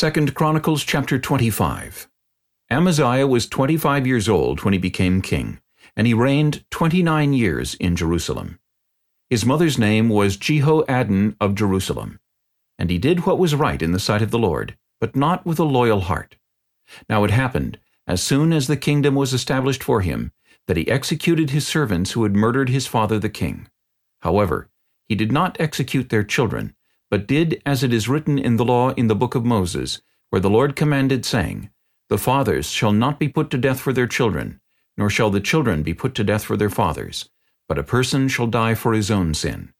2 Chronicles chapter 25 Amaziah was 25 years old when he became king, and he reigned 29 years in Jerusalem. His mother's name was Jehoaddan of Jerusalem. And he did what was right in the sight of the Lord, but not with a loyal heart. Now it happened, as soon as the kingdom was established for him, that he executed his servants who had murdered his father the king. However, he did not execute their children, but did as it is written in the law in the book of Moses, where the Lord commanded, saying, The fathers shall not be put to death for their children, nor shall the children be put to death for their fathers, but a person shall die for his own sin.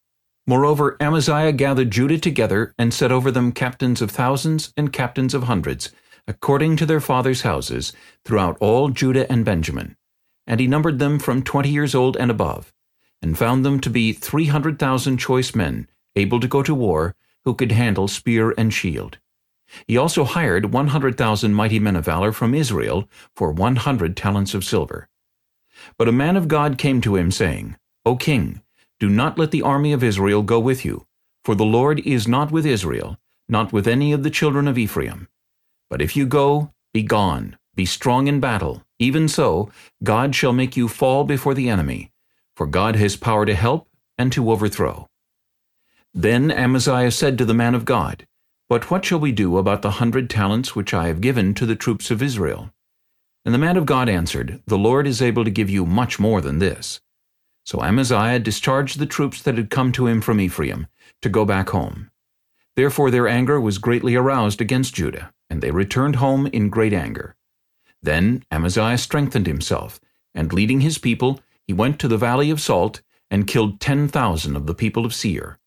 Moreover, Amaziah gathered Judah together, and set over them captains of thousands and captains of hundreds, according to their fathers' houses, throughout all Judah and Benjamin. And he numbered them from twenty years old and above, and found them to be three hundred thousand choice men, able to go to war, who could handle spear and shield. He also hired one hundred thousand mighty men of valor from Israel for one hundred talents of silver. But a man of God came to him, saying, O king, do not let the army of Israel go with you, for the Lord is not with Israel, not with any of the children of Ephraim. But if you go, be gone, be strong in battle. Even so, God shall make you fall before the enemy, for God has power to help and to overthrow. Then Amaziah said to the man of God, But what shall we do about the hundred talents which I have given to the troops of Israel? And the man of God answered, The Lord is able to give you much more than this. So Amaziah discharged the troops that had come to him from Ephraim, to go back home. Therefore their anger was greatly aroused against Judah, and they returned home in great anger. Then Amaziah strengthened himself, and leading his people, he went to the valley of Salt, and killed ten thousand of the people of Seir.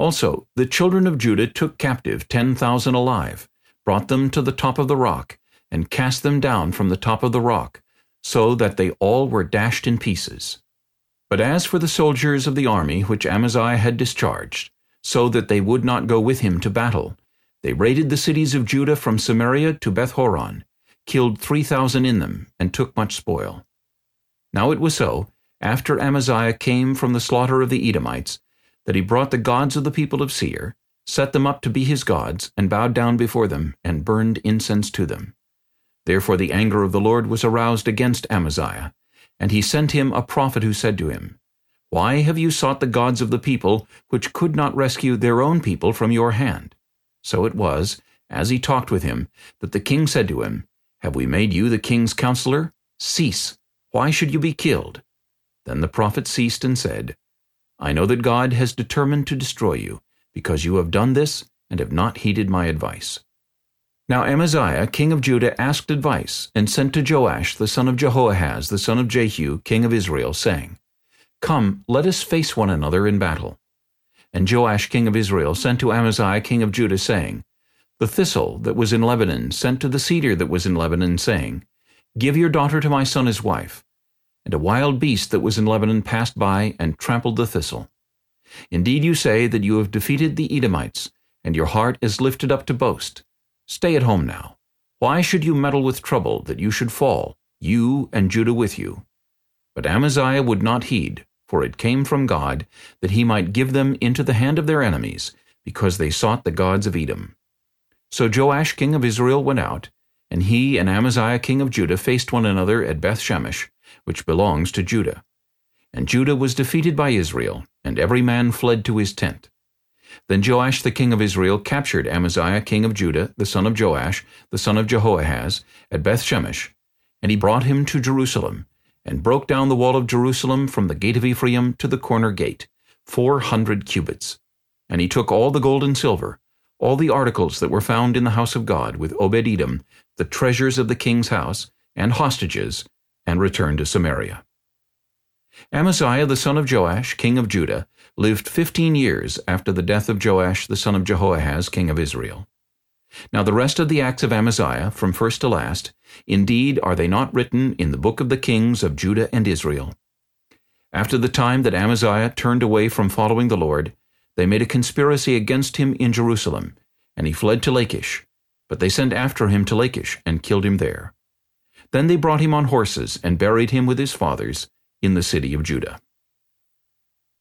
Also, the children of Judah took captive ten thousand alive, brought them to the top of the rock, and cast them down from the top of the rock, so that they all were dashed in pieces. But as for the soldiers of the army which Amaziah had discharged, so that they would not go with him to battle, they raided the cities of Judah from Samaria to Bethhoron, killed three thousand in them, and took much spoil. Now it was so, after Amaziah came from the slaughter of the Edomites, that he brought the gods of the people of Seir, set them up to be his gods, and bowed down before them, and burned incense to them. Therefore the anger of the Lord was aroused against Amaziah, and he sent him a prophet who said to him, Why have you sought the gods of the people, which could not rescue their own people from your hand? So it was, as he talked with him, that the king said to him, Have we made you the king's counselor? Cease. Why should you be killed? Then the prophet ceased and said, I know that God has determined to destroy you, because you have done this and have not heeded my advice. Now Amaziah, king of Judah, asked advice, and sent to Joash, the son of Jehoahaz, the son of Jehu, king of Israel, saying, Come, let us face one another in battle. And Joash, king of Israel, sent to Amaziah, king of Judah, saying, The thistle that was in Lebanon sent to the cedar that was in Lebanon, saying, Give your daughter to my son as wife. And a wild beast that was in Lebanon passed by and trampled the thistle. Indeed you say that you have defeated the Edomites, and your heart is lifted up to boast. Stay at home now. Why should you meddle with trouble, that you should fall, you and Judah with you? But Amaziah would not heed, for it came from God, that he might give them into the hand of their enemies, because they sought the gods of Edom. So Joash king of Israel went out, and he and Amaziah king of Judah faced one another at Bethshemesh, which belongs to Judah. And Judah was defeated by Israel, and every man fled to his tent. Then Joash the king of Israel captured Amaziah king of Judah, the son of Joash, the son of Jehoahaz, at Bethshemesh, and he brought him to Jerusalem, and broke down the wall of Jerusalem from the gate of Ephraim to the corner gate, four hundred cubits. And he took all the gold and silver, all the articles that were found in the house of God, with Obed-Edom, the treasures of the king's house, and hostages, and returned to Samaria. Amaziah the son of Joash, king of Judah, lived fifteen years after the death of Joash the son of Jehoahaz, king of Israel. Now the rest of the acts of Amaziah, from first to last, indeed are they not written in the book of the kings of Judah and Israel. After the time that Amaziah turned away from following the Lord, they made a conspiracy against him in Jerusalem, and he fled to Lachish. But they sent after him to Lachish, and killed him there. Then they brought him on horses, and buried him with his fathers in the city of Judah.